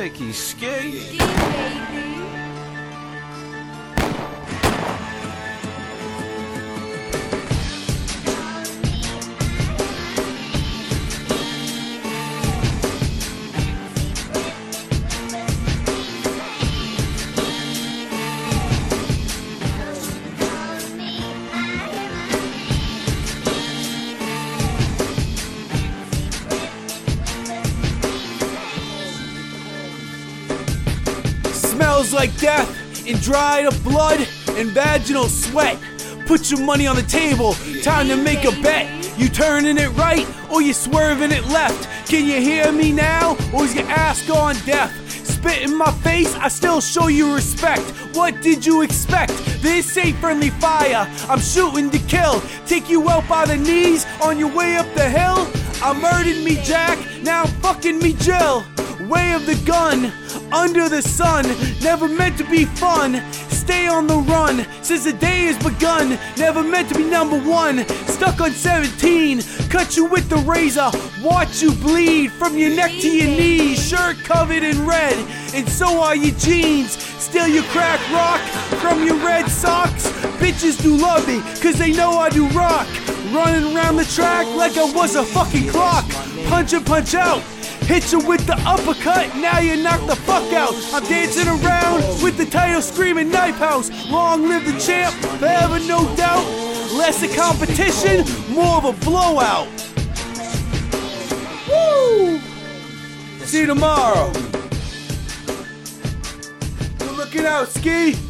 Mickey Ski. Smells like death and dried up blood and vaginal sweat. Put your money on the table, time to make a bet. You turning it right or you swerving it left? Can you hear me now or is your ass gone deaf? Spit in my face, I still show you respect. What did you expect? This ain't friendly fire. I'm shooting to kill. Take you out by the knees on your way up the hill. I murdered me Jack, now I'm fucking me Jill. Way of the gun, under the sun, never meant to be fun. Stay on the run since the day has begun. Never meant to be number one. Stuck on 17, cut you with the razor. Watch you bleed from your neck to your knees. Shirt covered in red, and so are your jeans. Steal your crack rock from your red socks. Bitches do love me, cause they know I do rock. Running around the track like I was a fucking clock. Punch and punch out. Hit you with the uppercut, now you knock the fuck out. I'm dancing around with the title screaming Knife House. Long live the champ, forever no doubt. Less a competition, more of a blowout. Woo! See you tomorrow. Good looking out, Ski.